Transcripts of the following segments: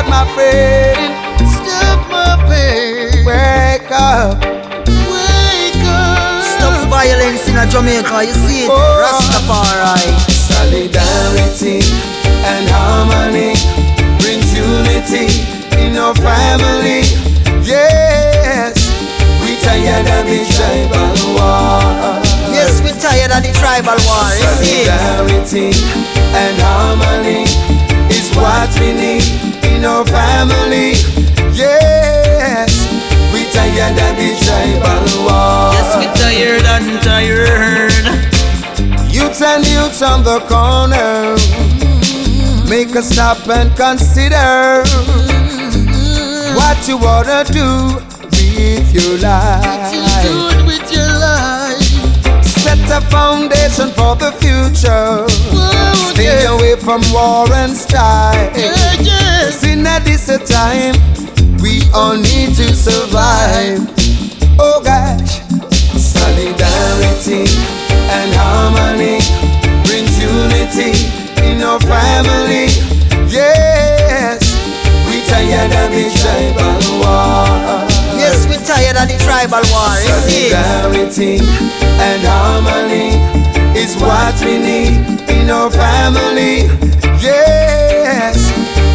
start my pain. Stop my pain. Wake up. Wake up. Stop violence in a Jamaica, you see it? Oh. Rastafari. Solidarity and harmony brings unity in our family. Yes, we tired of the tribal war. Yes, we tired of the tribal war, you see it? Solidarity tired. Youths and youths on the corner, make a stop and consider what you wanna do with your life. Do it with your life. Set a foundation for the future. Whoa, Stay yeah. away from war and strife. Yeah, yeah. Sin at this a time, we all need to survive. The tribal war. Yes, we tired of the tribal war, you see it? Solidarity and harmony is what we need in our family. Yes,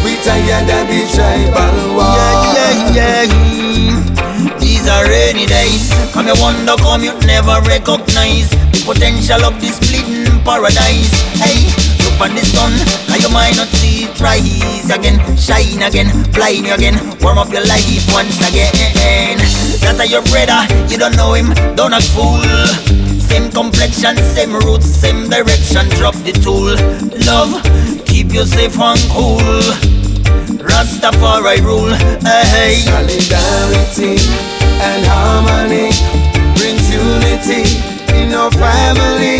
we tired of the tribal war. Yeah, yeah, yeah. These are rainy days. Come you wonder, come you never recognize the potential of this bleeding paradise. Hey, on the sun, now you might not see it rise again, shine again, blind you again, warm up your life once again. That are your brother, you don't know him, don't act fool. Same complexion, same roots, same direction. Drop the tool. Love, keep you safe and cool. Rastafari rule. Hey, Solidarity and harmony brings unity in our family.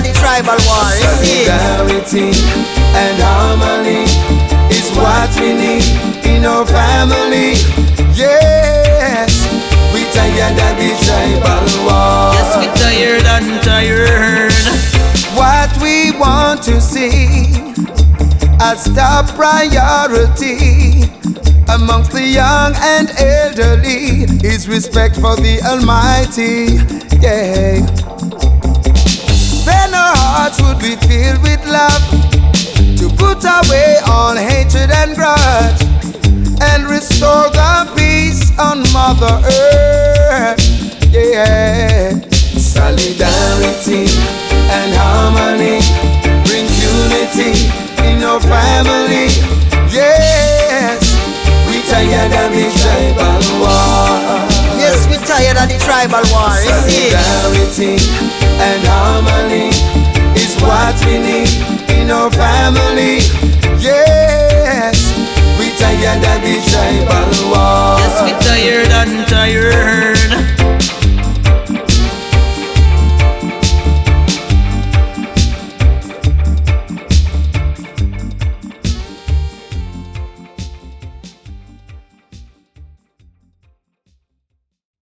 Of the tribal war. Solidarity and harmony is what we need in our family. Yes, we tired of the tribal war. Yes, we tired and tired. What we want to see as top priority amongst the young and elderly is respect for the Almighty. Yeah. Be filled with love to put away all hatred and grudge and restore the peace on Mother Earth. Yeah. Solidarity and harmony brings unity in our family. Yes, we tired of the tribal war. Yes, we tired of the tribal war. Solidarity tired than tired and tired.